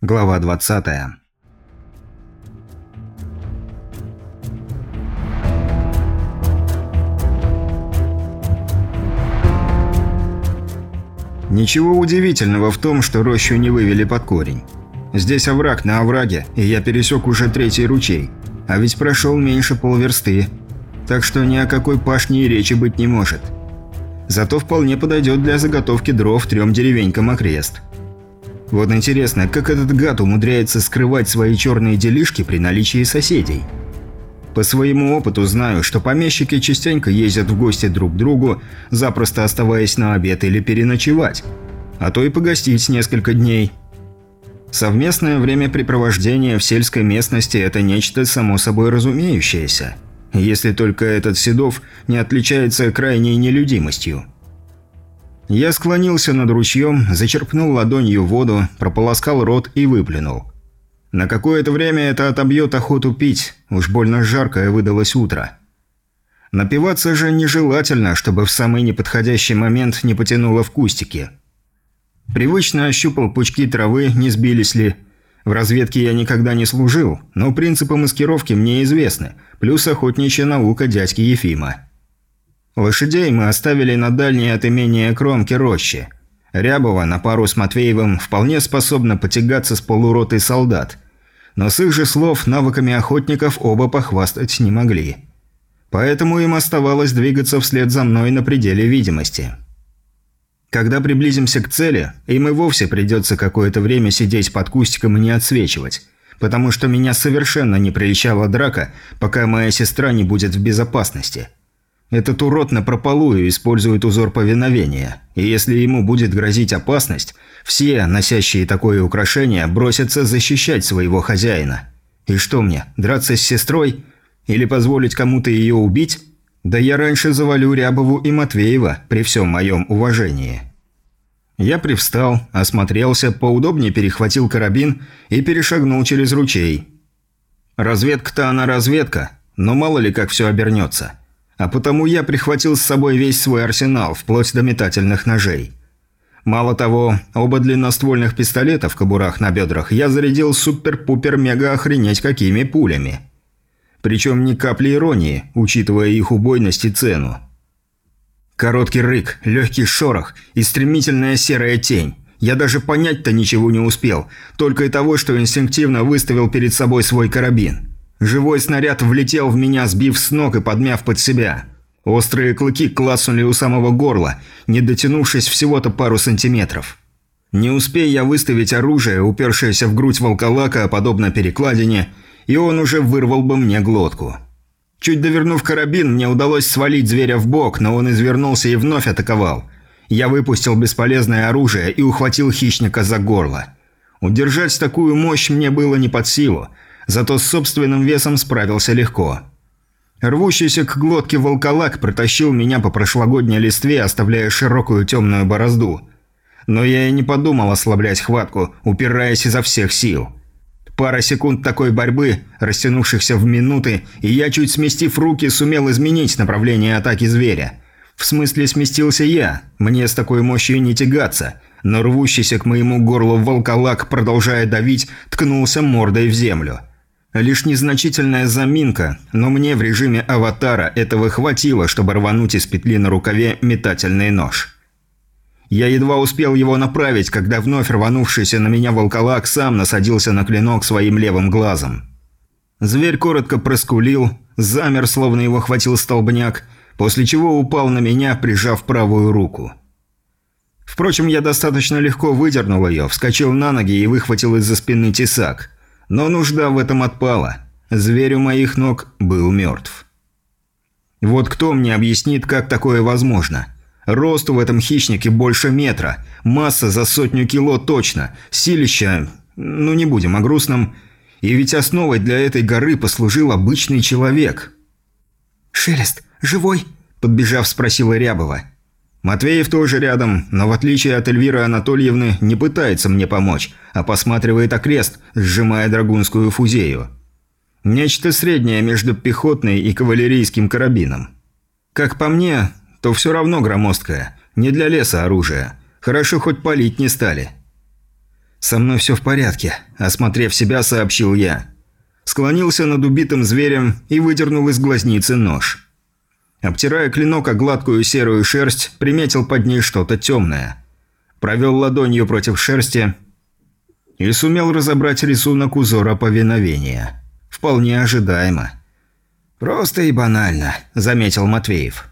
Глава 20. Ничего удивительного в том, что рощу не вывели под корень. Здесь овраг на овраге, и я пересек уже третий ручей. А ведь прошел меньше полверсты. Так что ни о какой пашне и речи быть не может. Зато вполне подойдет для заготовки дров трем деревенькам окрест. Вот интересно, как этот гад умудряется скрывать свои черные делишки при наличии соседей? По своему опыту знаю, что помещики частенько ездят в гости друг к другу, запросто оставаясь на обед или переночевать, а то и погостить несколько дней. Совместное времяпрепровождение в сельской местности – это нечто само собой разумеющееся, если только этот Седов не отличается крайней нелюдимостью. Я склонился над ручьем, зачерпнул ладонью воду, прополоскал рот и выплюнул. На какое-то время это отобьет охоту пить, уж больно жаркое выдалось утро. Напиваться же нежелательно, чтобы в самый неподходящий момент не потянуло в кустики. Привычно ощупал пучки травы, не сбились ли. В разведке я никогда не служил, но принципы маскировки мне известны, плюс охотничья наука дядьки Ефима. Лошадей мы оставили на дальней от имения кромки рощи. Рябова на пару с Матвеевым вполне способна потягаться с полуротой солдат. Но с их же слов навыками охотников оба похвастать не могли. Поэтому им оставалось двигаться вслед за мной на пределе видимости. Когда приблизимся к цели, им и вовсе придется какое-то время сидеть под кустиком и не отсвечивать, потому что меня совершенно не прельщала драка, пока моя сестра не будет в безопасности – этот урод напропалую использует узор повиновения, и если ему будет грозить опасность, все, носящие такое украшение, бросятся защищать своего хозяина. И что мне, драться с сестрой? Или позволить кому-то ее убить? Да я раньше завалю Рябову и Матвеева, при всем моем уважении. Я привстал, осмотрелся, поудобнее перехватил карабин и перешагнул через ручей. Разведка-то она разведка, но мало ли как все обернется. А потому я прихватил с собой весь свой арсенал, вплоть до метательных ножей. Мало того, оба длинноствольных пистолета в кобурах на бедрах я зарядил супер-пупер-мега-охренеть какими пулями. Причем ни капли иронии, учитывая их убойность и цену. Короткий рык, легкий шорох и стремительная серая тень. Я даже понять-то ничего не успел, только и того, что инстинктивно выставил перед собой свой карабин. Живой снаряд влетел в меня, сбив с ног и подмяв под себя. Острые клыки клацнули у самого горла, не дотянувшись всего-то пару сантиметров. Не успей я выставить оружие, упершееся в грудь волколака, подобно перекладине, и он уже вырвал бы мне глотку. Чуть довернув карабин, мне удалось свалить зверя в бок, но он извернулся и вновь атаковал. Я выпустил бесполезное оружие и ухватил хищника за горло. Удержать такую мощь мне было не под силу, зато с собственным весом справился легко. Рвущийся к глотке волколак протащил меня по прошлогодней листве, оставляя широкую темную борозду. Но я и не подумал ослаблять хватку, упираясь изо всех сил. Пара секунд такой борьбы, растянувшихся в минуты, и я, чуть сместив руки, сумел изменить направление атаки зверя. В смысле сместился я, мне с такой мощью не тягаться, но рвущийся к моему горлу волколак, продолжая давить, ткнулся мордой в землю. Лишь незначительная заминка, но мне в режиме аватара этого хватило, чтобы рвануть из петли на рукаве метательный нож. Я едва успел его направить, когда вновь рванувшийся на меня волколак сам насадился на клинок своим левым глазом. Зверь коротко проскулил, замер, словно его хватил столбняк, после чего упал на меня, прижав правую руку. Впрочем, я достаточно легко выдернул ее, вскочил на ноги и выхватил из-за спины тесак – но нужда в этом отпала. Зверь у моих ног был мертв. Вот кто мне объяснит, как такое возможно? Росту в этом хищнике больше метра, масса за сотню кило точно, силища... Ну не будем о грустном. И ведь основой для этой горы послужил обычный человек. «Шелест, живой?» – подбежав, спросила Рябова. Матвеев тоже рядом, но в отличие от Эльвиры Анатольевны не пытается мне помочь, а посматривает окрест, сжимая драгунскую фузею. Нечто среднее между пехотной и кавалерийским карабином. Как по мне, то все равно громоздкое, не для леса оружие. Хорошо хоть палить не стали. «Со мной все в порядке», – осмотрев себя, сообщил я. Склонился над убитым зверем и выдернул из глазницы нож. Обтирая клинок о гладкую серую шерсть, приметил под ней что-то темное. Провел ладонью против шерсти и сумел разобрать рисунок узора повиновения. Вполне ожидаемо. «Просто и банально», – заметил Матвеев.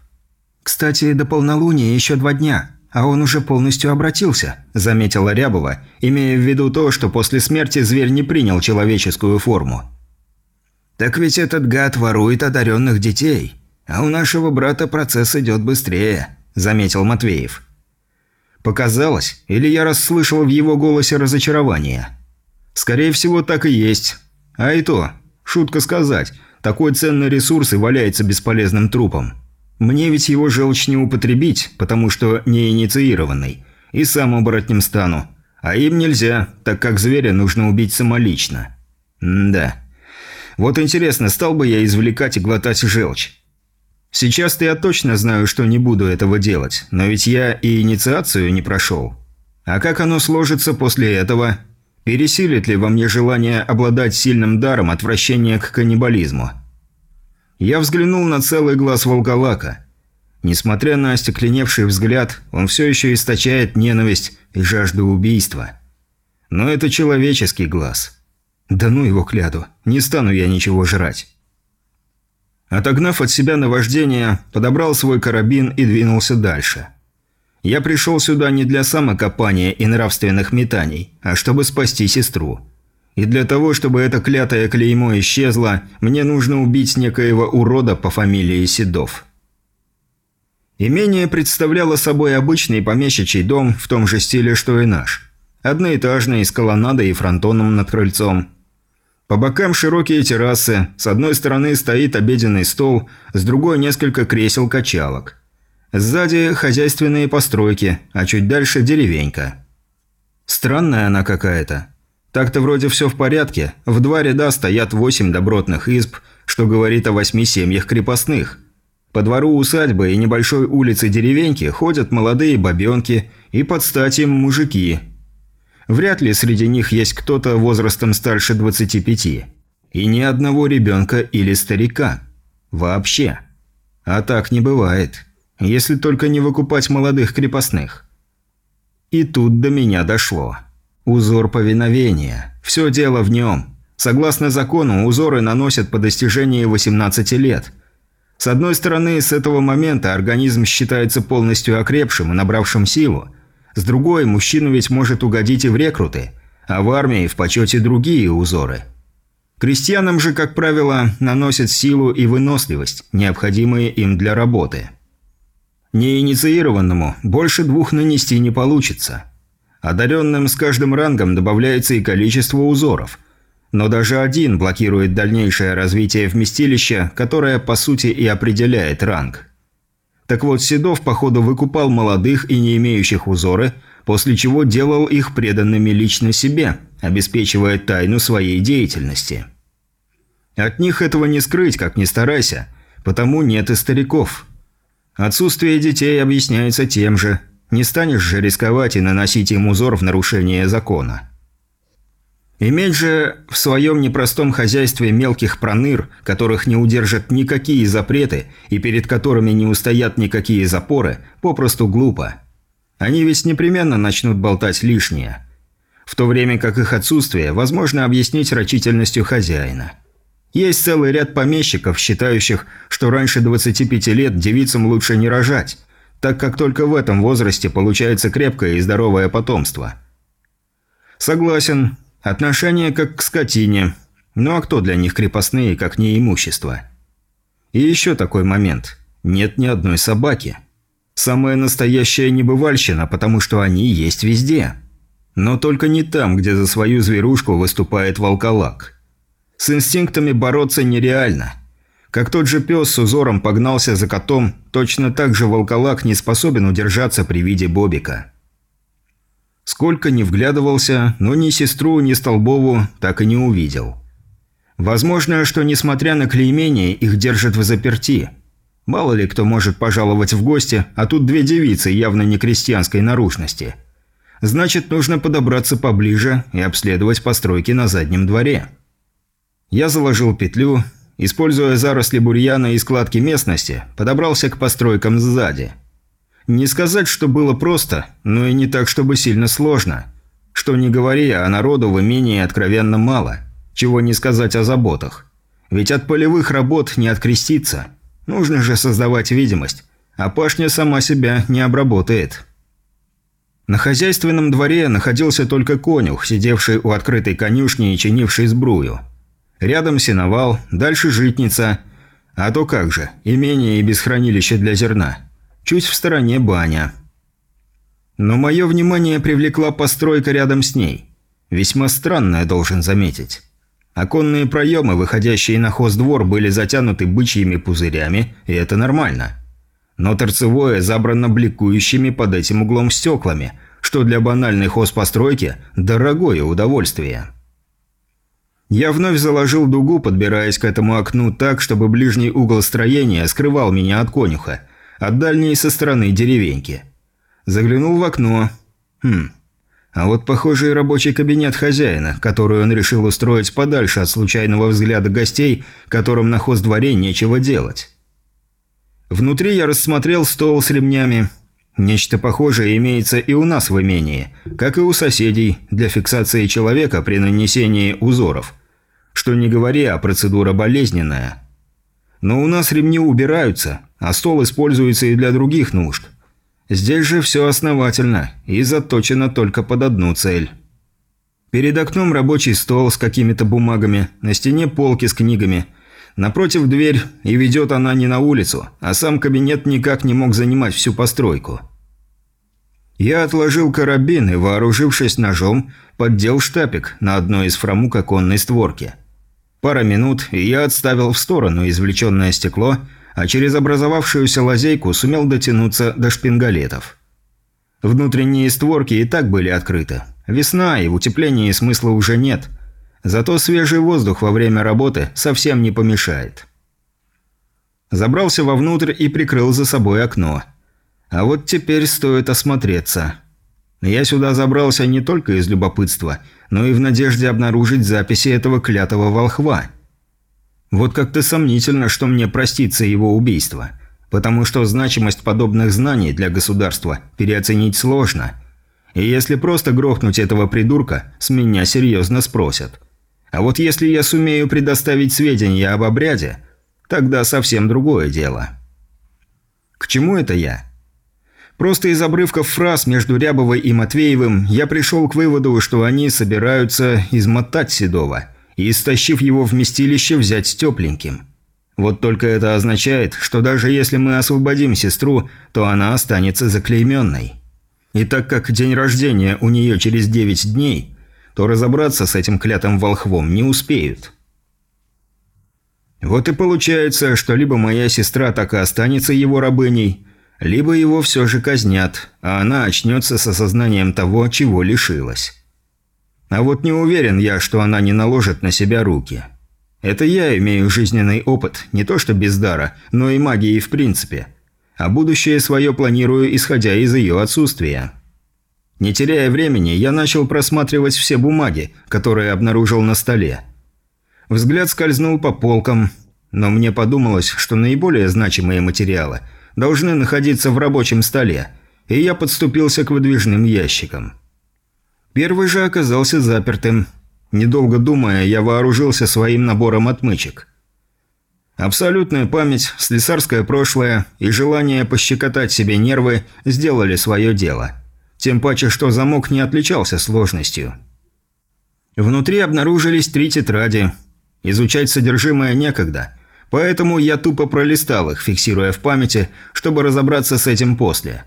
«Кстати, до полнолуния еще два дня, а он уже полностью обратился», – заметила Рябова, имея в виду то, что после смерти зверь не принял человеческую форму. «Так ведь этот гад ворует одаренных детей, а у нашего брата процесс идет быстрее», – заметил Матвеев. Показалось, или я расслышал в его голосе разочарование. Скорее всего, так и есть. А и то, шутка сказать, такой ценный ресурс и валяется бесполезным трупом. Мне ведь его желчь не употребить, потому что не инициированный, и сам оборотнем стану. А им нельзя, так как зверя нужно убить самолично. М да. Вот интересно, стал бы я извлекать и глотать желчь? Сейчас-то я точно знаю, что не буду этого делать, но ведь я и инициацию не прошел. А как оно сложится после этого? Пересилит ли во мне желание обладать сильным даром отвращения к каннибализму? Я взглянул на целый глаз волколака. Несмотря на остекленевший взгляд, он все еще источает ненависть и жажду убийства. Но это человеческий глаз. Да ну его кляду, не стану я ничего жрать. Отогнав от себя наваждение, подобрал свой карабин и двинулся дальше. Я пришел сюда не для самокопания и нравственных метаний, а чтобы спасти сестру. И для того, чтобы это клятое клеймо исчезло, мне нужно убить некоего урода по фамилии Седов. Имение представляло собой обычный помещичий дом в том же стиле, что и наш. Одноэтажный, с колоннадой и фронтоном над крыльцом – по бокам широкие террасы, с одной стороны стоит обеденный стол, с другой несколько кресел-качалок. Сзади хозяйственные постройки, а чуть дальше деревенька. Странная она какая-то. Так-то вроде все в порядке, в два ряда стоят восемь добротных изб, что говорит о восьми семьях крепостных. По двору усадьбы и небольшой улице деревеньки ходят молодые бабенки и под стать им мужики – Вряд ли среди них есть кто-то возрастом старше 25. И ни одного ребенка или старика. Вообще. А так не бывает. Если только не выкупать молодых крепостных. И тут до меня дошло. Узор повиновения. Все дело в нем. Согласно закону, узоры наносят по достижении 18 лет. С одной стороны, с этого момента организм считается полностью окрепшим и набравшим силу – с другой, мужчина ведь может угодить и в рекруты, а в армии в почете другие узоры. Крестьянам же, как правило, наносят силу и выносливость, необходимые им для работы. Неинициированному больше двух нанести не получится. Одаренным с каждым рангом добавляется и количество узоров. Но даже один блокирует дальнейшее развитие вместилища, которое по сути и определяет ранг. Так вот, Седов, походу, выкупал молодых и не имеющих узоры, после чего делал их преданными лично себе, обеспечивая тайну своей деятельности. От них этого не скрыть, как ни старайся, потому нет и стариков. Отсутствие детей объясняется тем же. Не станешь же рисковать и наносить им узор в нарушение закона. Иметь же в своем непростом хозяйстве мелких проныр, которых не удержат никакие запреты и перед которыми не устоят никакие запоры, попросту глупо. Они ведь непременно начнут болтать лишнее. В то время как их отсутствие возможно объяснить рачительностью хозяина. Есть целый ряд помещиков, считающих, что раньше 25 лет девицам лучше не рожать, так как только в этом возрасте получается крепкое и здоровое потомство. Согласен, Отношение как к скотине. Ну а кто для них крепостные, как не имущество? И еще такой момент. Нет ни одной собаки. Самая настоящая небывальщина, потому что они есть везде. Но только не там, где за свою зверушку выступает волколак. С инстинктами бороться нереально. Как тот же пес с узором погнался за котом, точно так же волколак не способен удержаться при виде Бобика. Сколько ни вглядывался, но ни сестру, ни Столбову так и не увидел. Возможно, что несмотря на клеймение, их держат в заперти. Мало ли кто может пожаловать в гости, а тут две девицы явно не крестьянской наружности. Значит, нужно подобраться поближе и обследовать постройки на заднем дворе. Я заложил петлю, используя заросли бурьяна и складки местности, подобрался к постройкам сзади. Не сказать, что было просто, но и не так, чтобы сильно сложно. Что не говори, а народу в имении откровенно мало. Чего не сказать о заботах. Ведь от полевых работ не откреститься. Нужно же создавать видимость, а пашня сама себя не обработает. На хозяйственном дворе находился только конюх, сидевший у открытой конюшни и чинивший сбрую. Рядом сеновал, дальше житница. А то как же, имение и без хранилища для зерна. Чуть в стороне баня. Но мое внимание привлекла постройка рядом с ней. Весьма странная, должен заметить. Оконные проемы, выходящие на хоздвор, были затянуты бычьими пузырями, и это нормально но торцевое забрано бликующими под этим углом стеклами, что для банальной хозпостройки – дорогое удовольствие. Я вновь заложил дугу, подбираясь к этому окну так, чтобы ближний угол строения скрывал меня от конюха, от дальней со стороны деревеньки. Заглянул в окно. Хм. А вот похожий рабочий кабинет хозяина, который он решил устроить подальше от случайного взгляда гостей, которым на хоздворе нечего делать. Внутри я рассмотрел стол с ремнями. Нечто похожее имеется и у нас в имении, как и у соседей, для фиксации человека при нанесении узоров. Что не говори, а процедура болезненная. Но у нас ремни убираются, а стол используется и для других нужд. Здесь же все основательно и заточено только под одну цель. Перед окном рабочий стол с какими-то бумагами, на стене полки с книгами – Напротив дверь, и ведет она не на улицу, а сам кабинет никак не мог занимать всю постройку. Я отложил карабин и, вооружившись ножом, поддел штапик на одной из фрамук оконной створки. Пара минут, и я отставил в сторону извлеченное стекло, а через образовавшуюся лазейку сумел дотянуться до шпингалетов. Внутренние створки и так были открыты. Весна, и в утеплении смысла уже нет – Зато свежий воздух во время работы совсем не помешает. Забрался вовнутрь и прикрыл за собой окно. А вот теперь стоит осмотреться. Я сюда забрался не только из любопытства, но и в надежде обнаружить записи этого клятого волхва. Вот как-то сомнительно, что мне простится его убийство, потому что значимость подобных знаний для государства переоценить сложно. И если просто грохнуть этого придурка, с меня серьезно спросят – а вот если я сумею предоставить сведения об обряде, тогда совсем другое дело. К чему это я? Просто из обрывков фраз между Рябовой и Матвеевым я пришел к выводу, что они собираются измотать Седова и, истощив его вместилище, взять тепленьким. Вот только это означает, что даже если мы освободим сестру, то она останется заклейменной. И так как день рождения у нее через 9 дней – то разобраться с этим клятым волхвом не успеют. Вот и получается, что либо моя сестра так и останется его рабыней, либо его все же казнят, а она очнется с осознанием того, чего лишилась. А вот не уверен я, что она не наложит на себя руки. Это я имею жизненный опыт, не то что без дара, но и магии в принципе. А будущее свое планирую, исходя из ее отсутствия. Не теряя времени, я начал просматривать все бумаги, которые обнаружил на столе. Взгляд скользнул по полкам, но мне подумалось, что наиболее значимые материалы должны находиться в рабочем столе, и я подступился к выдвижным ящикам. Первый же оказался запертым. Недолго думая, я вооружился своим набором отмычек. Абсолютная память, слесарское прошлое и желание пощекотать себе нервы сделали свое дело – тем паче, что замок не отличался сложностью. Внутри обнаружились три тетради. Изучать содержимое некогда, поэтому я тупо пролистал их, фиксируя в памяти, чтобы разобраться с этим после.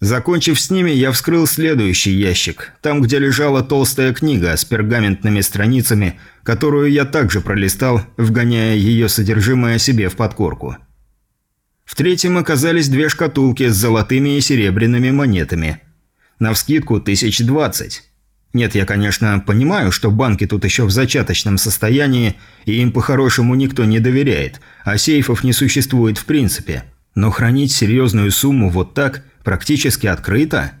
Закончив с ними, я вскрыл следующий ящик, там, где лежала толстая книга с пергаментными страницами, которую я также пролистал, вгоняя ее содержимое себе в подкорку. В третьем оказались две шкатулки с золотыми и серебряными монетами. Навскидку тысяч двадцать. Нет, я, конечно, понимаю, что банки тут еще в зачаточном состоянии, и им по-хорошему никто не доверяет, а сейфов не существует в принципе. Но хранить серьезную сумму вот так, практически открыто?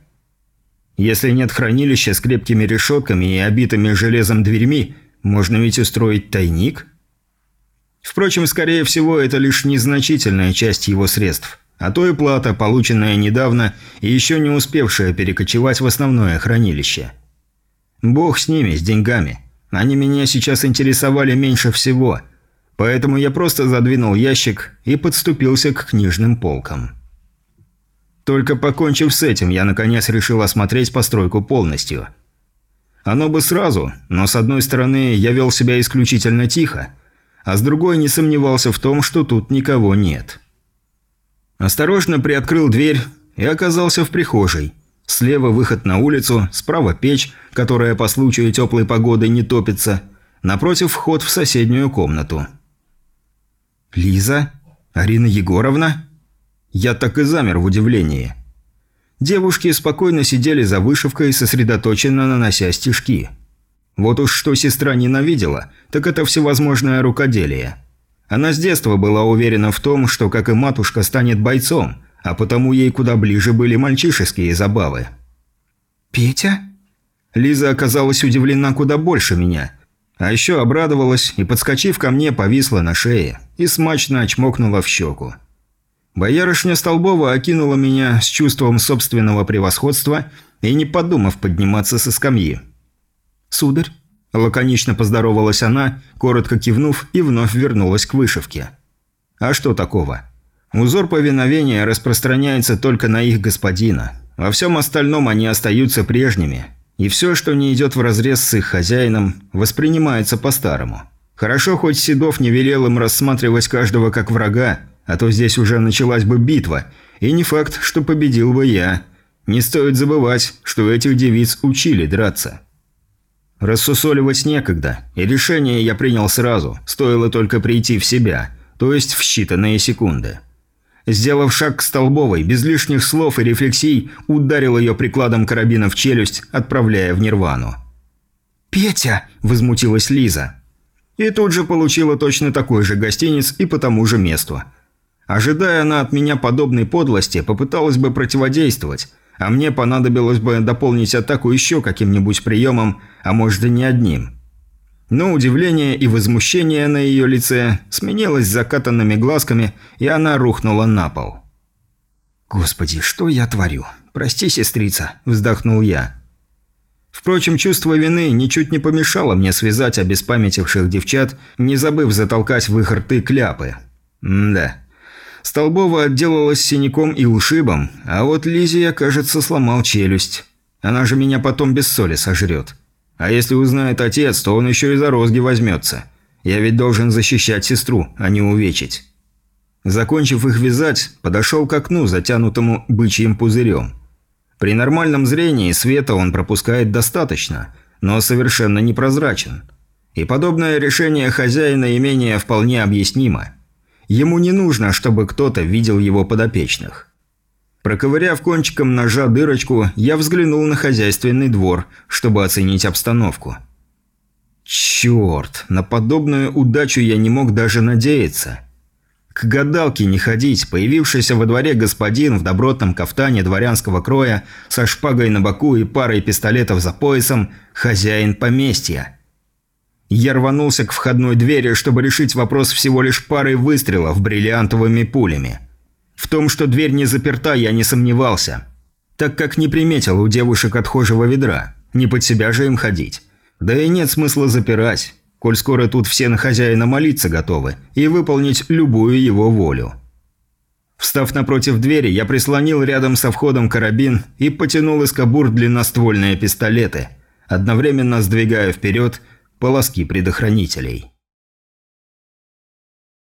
Если нет хранилища с крепкими решетками и обитыми железом дверьми, можно ведь устроить тайник? Впрочем, скорее всего, это лишь незначительная часть его средств, а то и плата, полученная недавно и еще не успевшая перекочевать в основное хранилище. Бог с ними, с деньгами. Они меня сейчас интересовали меньше всего, поэтому я просто задвинул ящик и подступился к книжным полкам. Только покончив с этим, я наконец решил осмотреть постройку полностью. Оно бы сразу, но с одной стороны я вел себя исключительно тихо, а с другой не сомневался в том, что тут никого нет. Осторожно приоткрыл дверь и оказался в прихожей. Слева выход на улицу, справа печь, которая по случаю теплой погоды не топится, напротив вход в соседнюю комнату. «Лиза? Арина Егоровна?» Я так и замер в удивлении. Девушки спокойно сидели за вышивкой, сосредоточенно нанося стежки. Вот уж что сестра ненавидела, так это всевозможное рукоделие. Она с детства была уверена в том, что, как и матушка, станет бойцом, а потому ей куда ближе были мальчишеские забавы. «Петя?» Лиза оказалась удивлена куда больше меня. А еще обрадовалась и, подскочив ко мне, повисла на шее и смачно очмокнула в щеку. Боярышня Столбова окинула меня с чувством собственного превосходства и не подумав подниматься со скамьи. «Сударь?» – лаконично поздоровалась она, коротко кивнув и вновь вернулась к вышивке. «А что такого? Узор повиновения распространяется только на их господина. Во всем остальном они остаются прежними, и все, что не идет вразрез с их хозяином, воспринимается по-старому. Хорошо, хоть Седов не велел им рассматривать каждого как врага, а то здесь уже началась бы битва, и не факт, что победил бы я. Не стоит забывать, что этих девиц учили драться. Рассусоливать некогда, и решение я принял сразу, стоило только прийти в себя, то есть в считанные секунды. Сделав шаг к Столбовой, без лишних слов и рефлексий, ударил ее прикладом карабина в челюсть, отправляя в нирвану. «Петя!» – возмутилась Лиза. И тут же получила точно такой же гостиниц и по тому же месту – Ожидая она от меня подобной подлости, попыталась бы противодействовать, а мне понадобилось бы дополнить атаку еще каким-нибудь приемом, а может и не одним. Но удивление и возмущение на ее лице сменилось закатанными глазками, и она рухнула на пол. «Господи, что я творю? Прости, сестрица», – вздохнул я. Впрочем, чувство вины ничуть не помешало мне связать обеспамятивших девчат, не забыв затолкать в их рты кляпы. М да. Столбова отделалась синяком и ушибом, а вот Лизе я, кажется, сломал челюсть. Она же меня потом без соли сожрет. А если узнает отец, то он еще и за розги возьмется. Я ведь должен защищать сестру, а не увечить. Закончив их вязать, подошел к окну, затянутому бычьим пузырем. При нормальном зрении света он пропускает достаточно, но совершенно непрозрачен. И подобное решение хозяина имения вполне объяснимо – Ему не нужно, чтобы кто-то видел его подопечных. Проковыряв кончиком ножа дырочку, я взглянул на хозяйственный двор, чтобы оценить обстановку. Черт, на подобную удачу я не мог даже надеяться. К гадалке не ходить, появившийся во дворе господин в добротном кафтане дворянского кроя, со шпагой на боку и парой пистолетов за поясом, хозяин поместья – я рванулся к входной двери, чтобы решить вопрос всего лишь парой выстрелов бриллиантовыми пулями. В том, что дверь не заперта, я не сомневался, так как не приметил у девушек отхожего ведра, не под себя же им ходить. Да и нет смысла запирать, коль скоро тут все на хозяина молиться готовы и выполнить любую его волю. Встав напротив двери, я прислонил рядом со входом карабин и потянул из кобур длинноствольные пистолеты, одновременно сдвигая вперед полоски предохранителей.